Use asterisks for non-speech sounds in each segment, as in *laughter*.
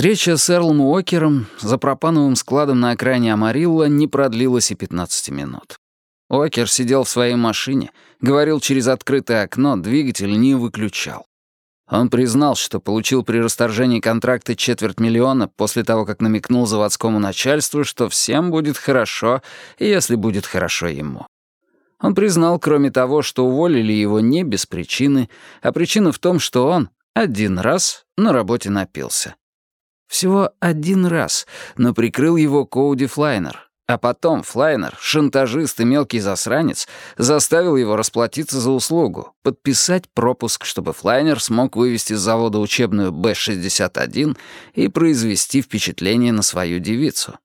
Встреча с Эрлом Уокером за пропановым складом на окраине Амарилла не продлилась и 15 минут. Уокер сидел в своей машине, говорил через открытое окно, двигатель не выключал. Он признал, что получил при расторжении контракта четверть миллиона после того, как намекнул заводскому начальству, что всем будет хорошо, если будет хорошо ему. Он признал, кроме того, что уволили его не без причины, а причина в том, что он один раз на работе напился. Всего один раз, но прикрыл его Коуди Флайнер, а потом Флайнер, шантажист и мелкий засранец, заставил его расплатиться за услугу, подписать пропуск, чтобы Флайнер смог вывести с завода учебную Б-61 и произвести впечатление на свою девицу.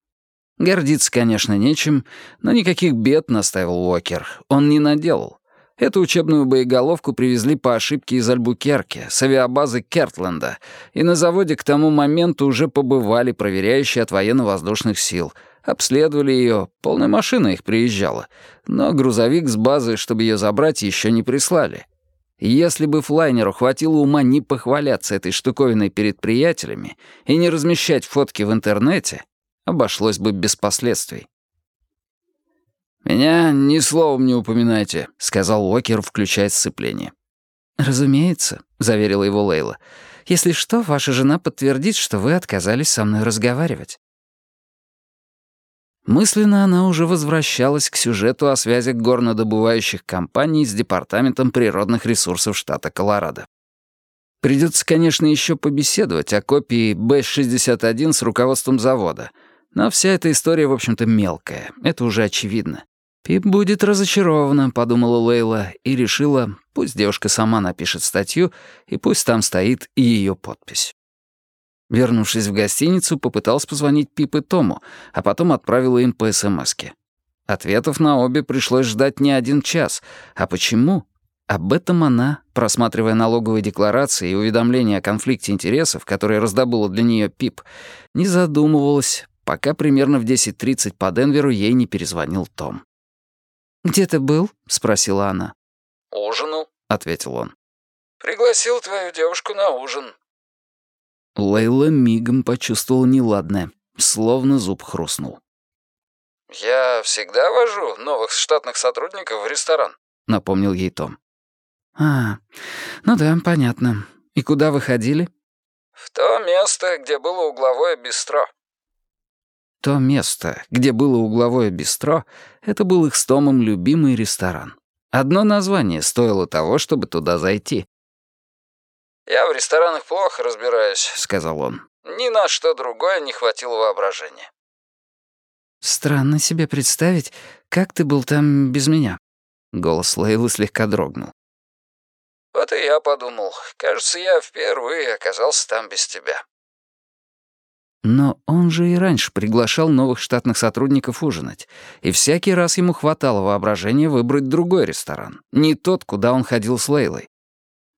Гордиться, конечно, нечем, но никаких бед, настаивал Уокер, он не наделал. Эту учебную боеголовку привезли по ошибке из Альбукерки, с авиабазы Кертленда, и на заводе к тому моменту уже побывали проверяющие от военно-воздушных сил — Обследовали ее, полная машина их приезжала, но грузовик с базы, чтобы ее забрать, еще не прислали. Если бы флайнеру хватило ума не похваляться этой штуковиной перед приятелями и не размещать фотки в интернете, обошлось бы без последствий. «Меня ни словом не упоминайте», — сказал Уокер, включая сцепление. «Разумеется», — заверила его Лейла. «Если что, ваша жена подтвердит, что вы отказались со мной разговаривать». Мысленно она уже возвращалась к сюжету о связях горнодобывающих компаний с Департаментом природных ресурсов штата Колорадо. Придется, конечно, еще побеседовать о копии Б-61 с руководством завода, но вся эта история, в общем-то, мелкая, это уже очевидно. «Пип будет разочарована», — подумала Лейла, и решила, пусть девушка сама напишет статью, и пусть там стоит и ее подпись. Вернувшись в гостиницу, попытался позвонить Пип и Тому, а потом отправила им по СМСке. Ответов на обе пришлось ждать не один час. А почему? Об этом она, просматривая налоговые декларации и уведомления о конфликте интересов, которые раздобыла для нее Пип, не задумывалась, пока примерно в 10.30 по Денверу ей не перезвонил Том. «Где ты был?» — спросила она. «Ужинал», — ответил он. «Пригласил твою девушку на ужин. Лейла мигом почувствовала неладное, словно зуб хрустнул. «Я всегда вожу новых штатных сотрудников в ресторан», — напомнил ей Том. «А, ну да, понятно. И куда вы ходили?» «В то место, где было угловое бистро». То место, где было угловое бистро, это был их с Томом любимый ресторан. Одно название стоило того, чтобы туда зайти. «Я в ресторанах плохо разбираюсь», — сказал он. «Ни на что другое не хватило воображения». «Странно себе представить, как ты был там без меня». Голос Лейлы слегка дрогнул. «Вот и я подумал. Кажется, я впервые оказался там без тебя». Но он же и раньше приглашал новых штатных сотрудников ужинать, и всякий раз ему хватало воображения выбрать другой ресторан, не тот, куда он ходил с Лейлой.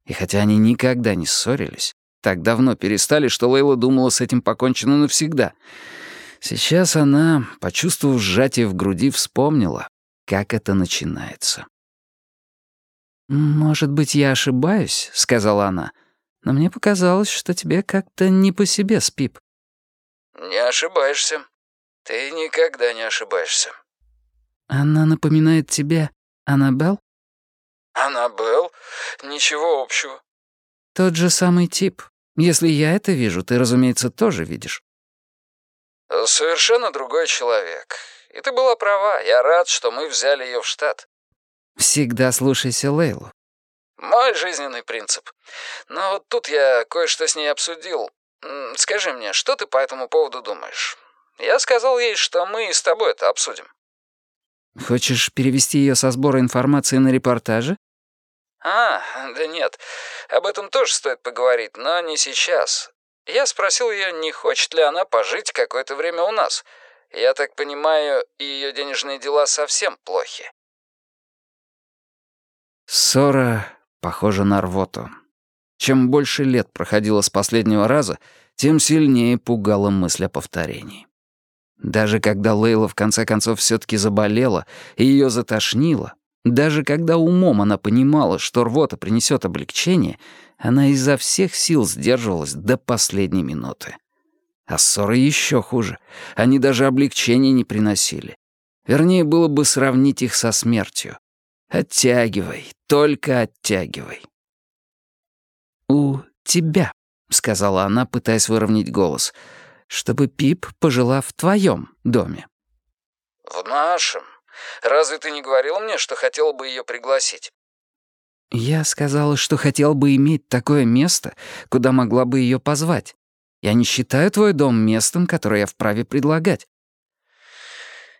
И хотя они никогда не ссорились, так давно перестали, что Лейла думала, с этим покончено навсегда. Сейчас она, почувствовав сжатие в груди, вспомнила, как это начинается. «Может быть, я ошибаюсь», — сказала она, «но мне показалось, что тебе как-то не по себе с Пип». «Не ошибаешься. Ты никогда не ошибаешься». «Она напоминает тебе Аннабелл?» «Аннабелл? Ничего общего». «Тот же самый тип. Если я это вижу, ты, разумеется, тоже видишь». «Совершенно другой человек. И ты была права. Я рад, что мы взяли ее в штат». «Всегда слушайся Лейлу». «Мой жизненный принцип. Но вот тут я кое-что с ней обсудил. Скажи мне, что ты по этому поводу думаешь? Я сказал ей, что мы с тобой это обсудим». «Хочешь перевести ее со сбора информации на репортажи?» «А, да нет, об этом тоже стоит поговорить, но не сейчас. Я спросил ее, не хочет ли она пожить какое-то время у нас. Я так понимаю, ее денежные дела совсем плохи». Ссора похожа на рвоту. Чем больше лет проходило с последнего раза, тем сильнее пугала мысль о повторении. Даже когда Лейла в конце концов все-таки заболела и ее затошнило, даже когда умом она понимала, что рвота принесет облегчение, она изо всех сил сдерживалась до последней минуты. А ссоры еще хуже. Они даже облегчения не приносили. Вернее, было бы сравнить их со смертью. Оттягивай, только оттягивай. «У тебя», — сказала она, пытаясь выровнять голос, «чтобы Пип пожила в твоем доме». «В нашем? Разве ты не говорил мне, что хотела бы ее пригласить?» «Я сказала, что хотел бы иметь такое место, куда могла бы ее позвать. Я не считаю твой дом местом, которое я вправе предлагать».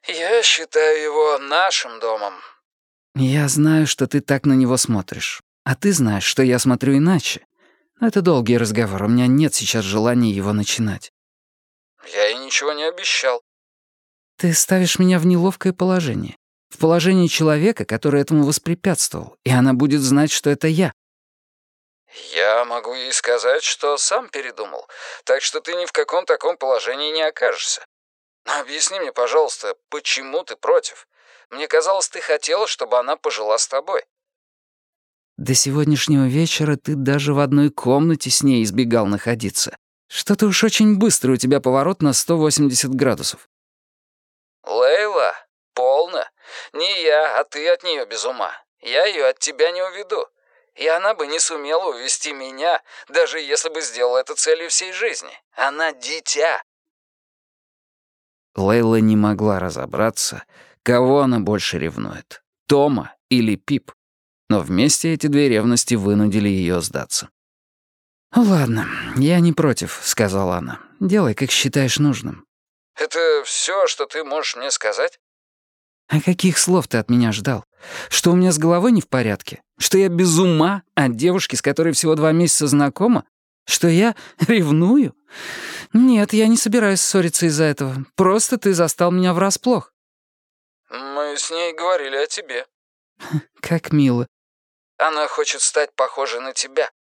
«Я считаю его нашим домом». «Я знаю, что ты так на него смотришь. А ты знаешь, что я смотрю иначе. Но это долгий разговор, у меня нет сейчас желания его начинать». «Я ей ничего не обещал». «Ты ставишь меня в неловкое положение в положении человека, который этому воспрепятствовал, и она будет знать, что это я. «Я могу ей сказать, что сам передумал, так что ты ни в каком таком положении не окажешься. Но объясни мне, пожалуйста, почему ты против? Мне казалось, ты хотела, чтобы она пожила с тобой». «До сегодняшнего вечера ты даже в одной комнате с ней избегал находиться. Что-то уж очень быстро у тебя поворот на 180 градусов». «Лейла, полно. Не я, а ты от нее без ума. Я ее от тебя не уведу. И она бы не сумела увести меня, даже если бы сделала это целью всей жизни. Она дитя. Лейла не могла разобраться, кого она больше ревнует, Тома или Пип. Но вместе эти две ревности вынудили ее сдаться. «Ладно, я не против», — сказала она. «Делай, как считаешь нужным». «Это все, что ты можешь мне сказать?» «А каких слов ты от меня ждал? Что у меня с головой не в порядке? Что я без ума от девушки, с которой всего два месяца знакома? Что я *laughs* ревную? Нет, я не собираюсь ссориться из-за этого. Просто ты застал меня врасплох». «Мы с ней говорили о тебе». «Как мило». «Она хочет стать похожей на тебя».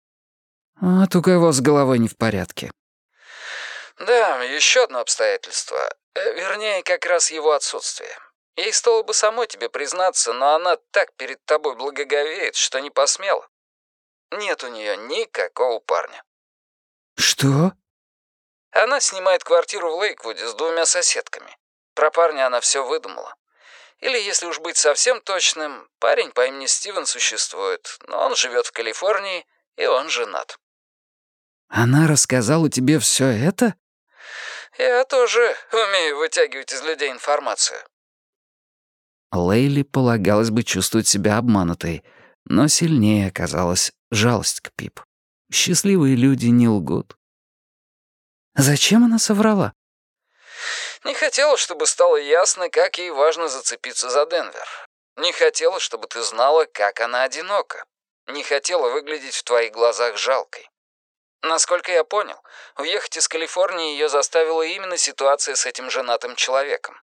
«Вот у кого с головой не в порядке». «Да, еще одно обстоятельство. Э, вернее, как раз его отсутствие. Ей стоило бы самой тебе признаться, но она так перед тобой благоговеет, что не посмела. Нет у нее никакого парня». «Что?» Она снимает квартиру в Лейквуде с двумя соседками. Про парня она все выдумала. Или, если уж быть совсем точным, парень по имени Стивен существует, но он живет в Калифорнии, и он женат. «Она рассказала тебе все это?» «Я тоже умею вытягивать из людей информацию». Лейли полагалось бы чувствовать себя обманутой, но сильнее оказалась жалость к Пип. Счастливые люди не лгут. Зачем она соврала? Не хотела, чтобы стало ясно, как ей важно зацепиться за Денвер. Не хотела, чтобы ты знала, как она одинока. Не хотела выглядеть в твоих глазах жалкой. Насколько я понял, уехать из Калифорнии ее заставила именно ситуация с этим женатым человеком.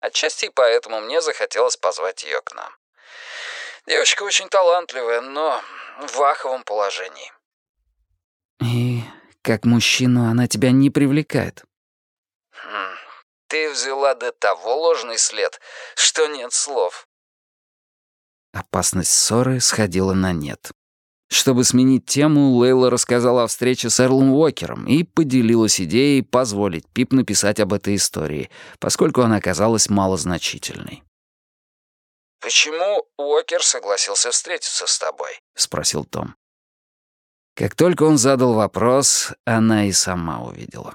Отчасти и поэтому мне захотелось позвать ее к нам. Девочка очень талантливая, но в аховом положении. И как мужчину она тебя не привлекает? Хм, ты взяла до того ложный след, что нет слов. Опасность ссоры сходила на нет. Чтобы сменить тему, Лейла рассказала о встрече с Эрлом Уокером и поделилась идеей позволить Пип написать об этой истории, поскольку она оказалась малозначительной. «Почему Уокер согласился встретиться с тобой?» — спросил Том. Как только он задал вопрос, она и сама увидела.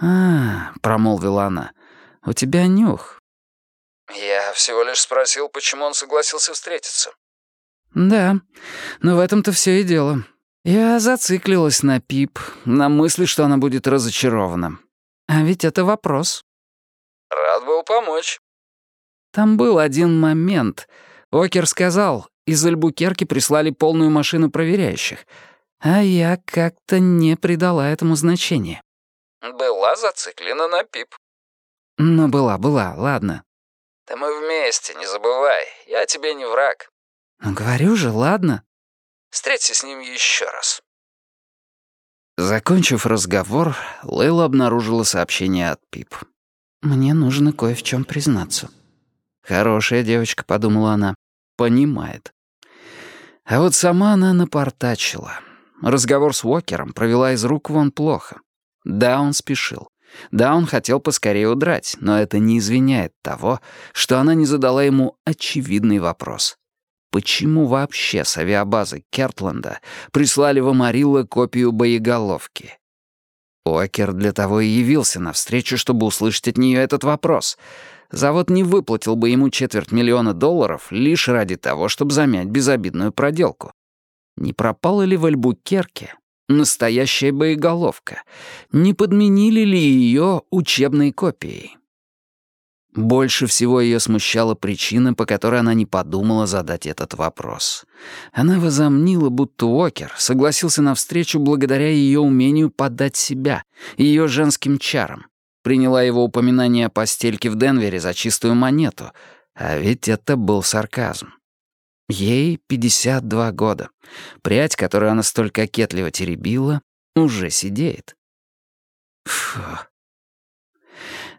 «А, — промолвила она, — у тебя нюх». «Я всего лишь спросил, почему он согласился встретиться». «Да, но в этом-то все и дело. Я зациклилась на Пип, на мысли, что она будет разочарована. А ведь это вопрос». «Рад был помочь». Там был один момент. Окер сказал, из Альбукерки прислали полную машину проверяющих, а я как-то не придала этому значения. «Была зациклена на Пип». «Ну, была, была, ладно». «Да мы вместе, не забывай. Я тебе не враг». «Ну, говорю же, ладно». «Встреться с ним еще раз». Закончив разговор, Лейла обнаружила сообщение от Пип. «Мне нужно кое в чем признаться». «Хорошая девочка», — подумала она. «Понимает». А вот сама она напортачила. Разговор с Уокером провела из рук вон плохо. Да, он спешил. Да, он хотел поскорее удрать, но это не извиняет того, что она не задала ему очевидный вопрос. Почему вообще с авиабазы Кертленда прислали в Амарилла копию боеголовки? Уокер для того и явился навстречу, чтобы услышать от нее этот вопрос. Завод не выплатил бы ему четверть миллиона долларов лишь ради того, чтобы замять безобидную проделку. Не пропала ли в Альбукерке настоящая боеголовка? Не подменили ли ее учебной копией? Больше всего ее смущала причина, по которой она не подумала задать этот вопрос. Она возомнила, будто Уокер согласился на встречу благодаря ее умению подать себя, ее женским чарам. Приняла его упоминание о постельке в Денвере за чистую монету, а ведь это был сарказм. Ей 52 года. Прядь, которую она столь кокетливо теребила, уже сидеет. Фу.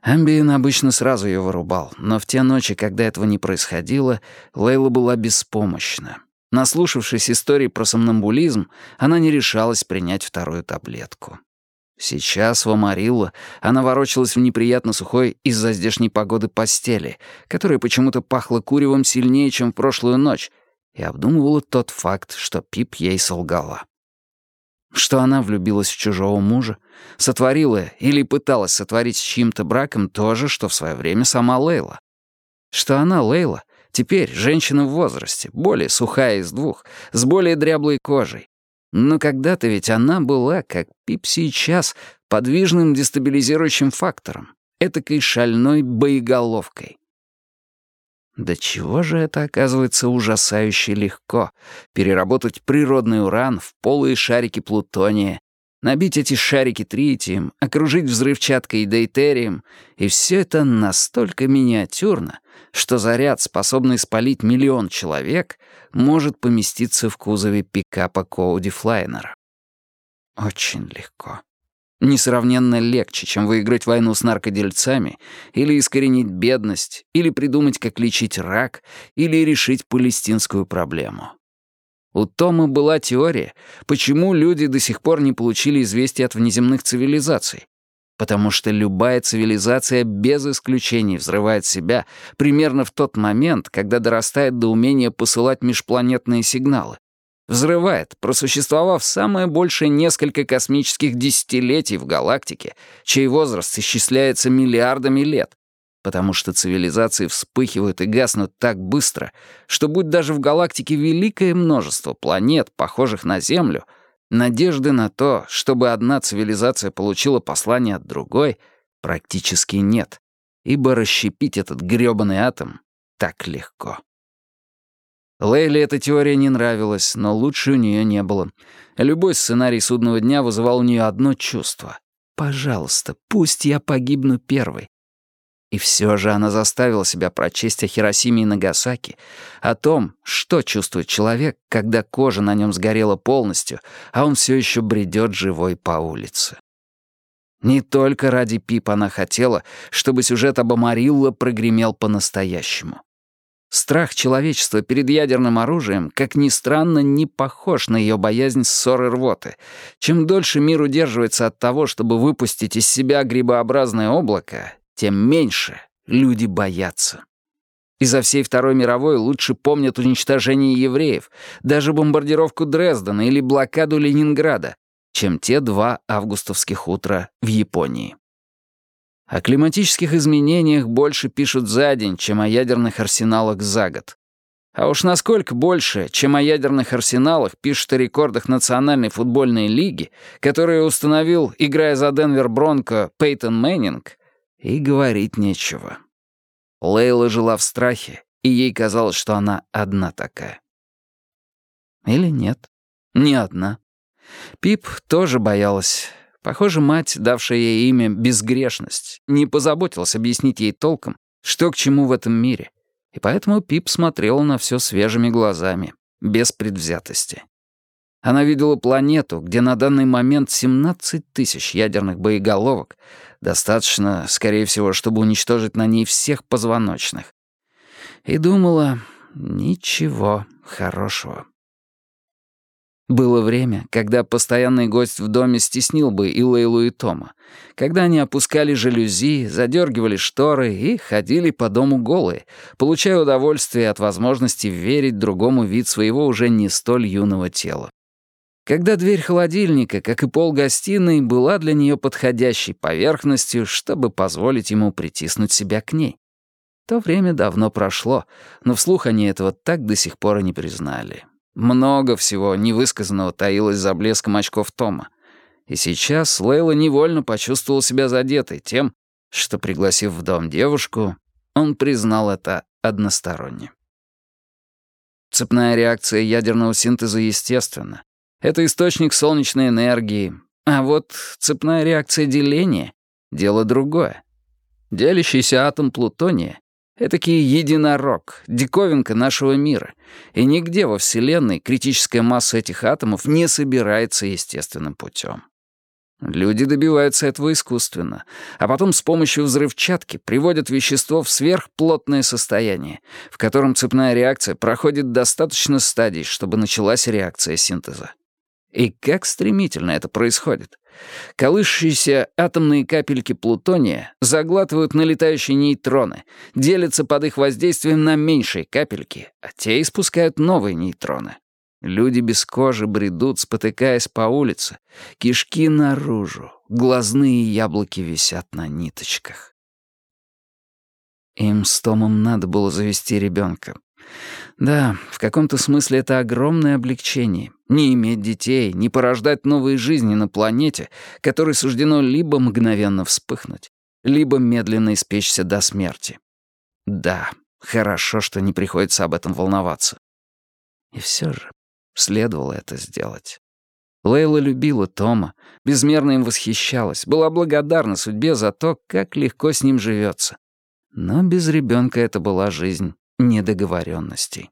Амбиен обычно сразу ее вырубал, но в те ночи, когда этого не происходило, Лейла была беспомощна. Наслушавшись истории про сомнамбулизм, она не решалась принять вторую таблетку. Сейчас в она ворочалась в неприятно сухой из-за здешней погоды постели, которая почему-то пахла куревом сильнее, чем в прошлую ночь, и обдумывала тот факт, что Пип ей солгала. Что она влюбилась в чужого мужа, сотворила или пыталась сотворить с чьим-то браком то же, что в свое время сама Лейла. Что она, Лейла, теперь женщина в возрасте, более сухая из двух, с более дряблой кожей. Но когда-то ведь она была, как Пип сейчас, подвижным дестабилизирующим фактором, этакой шальной боеголовкой. Да чего же это оказывается ужасающе легко — переработать природный уран в полые шарики плутония, набить эти шарики тритием, окружить взрывчаткой и дейтерием, и все это настолько миниатюрно, что заряд, способный спалить миллион человек, может поместиться в кузове пикапа Коуди Флайнера. Очень легко несравненно легче, чем выиграть войну с наркодельцами, или искоренить бедность, или придумать, как лечить рак, или решить палестинскую проблему. У Тома была теория, почему люди до сих пор не получили известий от внеземных цивилизаций. Потому что любая цивилизация без исключений взрывает себя примерно в тот момент, когда дорастает до умения посылать межпланетные сигналы, Взрывает, просуществовав самое большее несколько космических десятилетий в галактике, чей возраст исчисляется миллиардами лет, потому что цивилизации вспыхивают и гаснут так быстро, что будь даже в галактике великое множество планет, похожих на Землю, надежды на то, чтобы одна цивилизация получила послание от другой, практически нет, ибо расщепить этот грёбаный атом так легко. Лейле эта теория не нравилась, но лучше у нее не было. Любой сценарий судного дня вызывал у нее одно чувство. «Пожалуйста, пусть я погибну первой». И все же она заставила себя прочесть о Хиросиме и Нагасаки, о том, что чувствует человек, когда кожа на нем сгорела полностью, а он все еще бредет живой по улице. Не только ради Пип она хотела, чтобы сюжет об Амарилло прогремел по-настоящему. Страх человечества перед ядерным оружием, как ни странно, не похож на ее боязнь ссоры рвоты. Чем дольше мир удерживается от того, чтобы выпустить из себя грибообразное облако, тем меньше люди боятся. Изо всей Второй мировой лучше помнят уничтожение евреев, даже бомбардировку Дрездена или блокаду Ленинграда, чем те два августовских утра в Японии. О климатических изменениях больше пишут за день, чем о ядерных арсеналах за год. А уж насколько больше, чем о ядерных арсеналах, пишут о рекордах Национальной футбольной лиги, которые установил, играя за Денвер Бронко, Пейтон Мэннинг, и говорить нечего. Лейла жила в страхе, и ей казалось, что она одна такая. Или нет, не одна. Пип тоже боялась. Похоже, мать, давшая ей имя «безгрешность», не позаботилась объяснить ей толком, что к чему в этом мире, и поэтому Пип смотрела на все свежими глазами, без предвзятости. Она видела планету, где на данный момент 17 тысяч ядерных боеголовок, достаточно, скорее всего, чтобы уничтожить на ней всех позвоночных. И думала, ничего хорошего. Было время, когда постоянный гость в доме стеснил бы и Лейлу, и Тома, когда они опускали жалюзи, задергивали шторы и ходили по дому голые, получая удовольствие от возможности верить другому вид своего уже не столь юного тела. Когда дверь холодильника, как и пол гостиной, была для нее подходящей поверхностью, чтобы позволить ему притиснуть себя к ней. То время давно прошло, но вслух они этого так до сих пор и не признали. Много всего невысказанного таилось за блеском очков Тома. И сейчас Лейла невольно почувствовал себя задетой тем, что, пригласив в дом девушку, он признал это односторонне. Цепная реакция ядерного синтеза естественна. Это источник солнечной энергии. А вот цепная реакция деления — дело другое. Делящийся атом плутония Этакий единорог, диковинка нашего мира. И нигде во Вселенной критическая масса этих атомов не собирается естественным путем. Люди добиваются этого искусственно, а потом с помощью взрывчатки приводят вещество в сверхплотное состояние, в котором цепная реакция проходит достаточно стадий, чтобы началась реакция синтеза. И как стремительно это происходит. Колышущиеся атомные капельки плутония заглатывают налетающие нейтроны, делятся под их воздействием на меньшие капельки, а те испускают новые нейтроны. Люди без кожи бредут, спотыкаясь по улице, кишки наружу, глазные яблоки висят на ниточках. Им с Томом надо было завести ребенка. Да, в каком-то смысле это огромное облегчение. Не иметь детей, не порождать новые жизни на планете, которой суждено либо мгновенно вспыхнуть, либо медленно испечься до смерти. Да, хорошо, что не приходится об этом волноваться. И все же следовало это сделать. Лейла любила Тома, безмерно им восхищалась, была благодарна судьбе за то, как легко с ним живется. Но без ребенка это была жизнь недоговоренностей.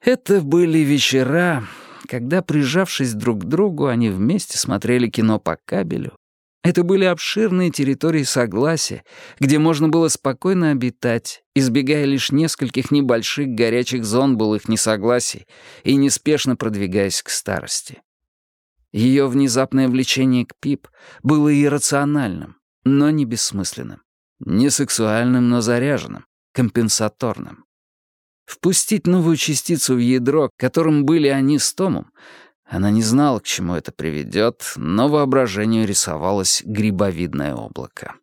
Это были вечера, когда, прижавшись друг к другу, они вместе смотрели кино по кабелю. Это были обширные территории согласия, где можно было спокойно обитать, избегая лишь нескольких небольших горячих зон былых несогласий и неспешно продвигаясь к старости. Ее внезапное влечение к Пип было иррациональным, но не бессмысленным, не сексуальным, но заряженным, компенсаторным. Впустить новую частицу в ядро, которым были они с Томом, она не знала, к чему это приведет, но воображению рисовалось грибовидное облако.